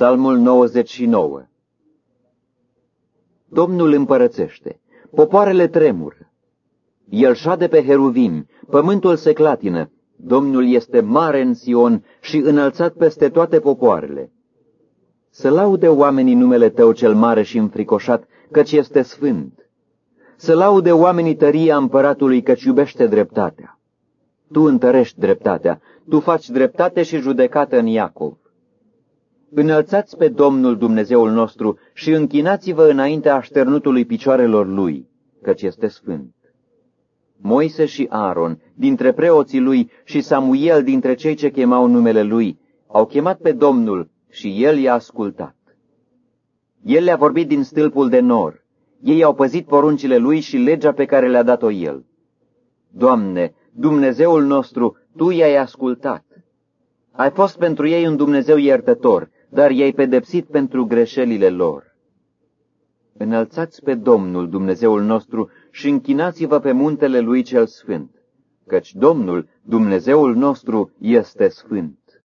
Psalmul 99 Domnul împărățește, popoarele tremură. El șade pe heruvim, pământul se clatină, Domnul este mare în Sion și înălțat peste toate popoarele. Să laude oamenii numele Tău cel mare și înfricoșat, căci este sfânt. Să laude oamenii tăria împăratului, căci iubește dreptatea. Tu întărești dreptatea, Tu faci dreptate și judecată în Iacov. Înălțați pe Domnul Dumnezeul nostru și închinați-vă înaintea așternutului picioarelor Lui, căci este sfânt. Moise și Aaron, dintre preoții lui, și Samuel, dintre cei ce chemau numele lui, au chemat pe Domnul și el i-a ascultat. El le-a vorbit din stâlpul de nor. Ei au păzit poruncile lui și legea pe care le-a dat-o el. Doamne, Dumnezeul nostru, Tu i-ai ascultat. Ai fost pentru ei un Dumnezeu iertător, dar i-ai pedepsit pentru greșelile lor. Înălțați pe Domnul Dumnezeul nostru și închinați-vă pe muntele Lui cel Sfânt, căci Domnul, Dumnezeul nostru, este Sfânt.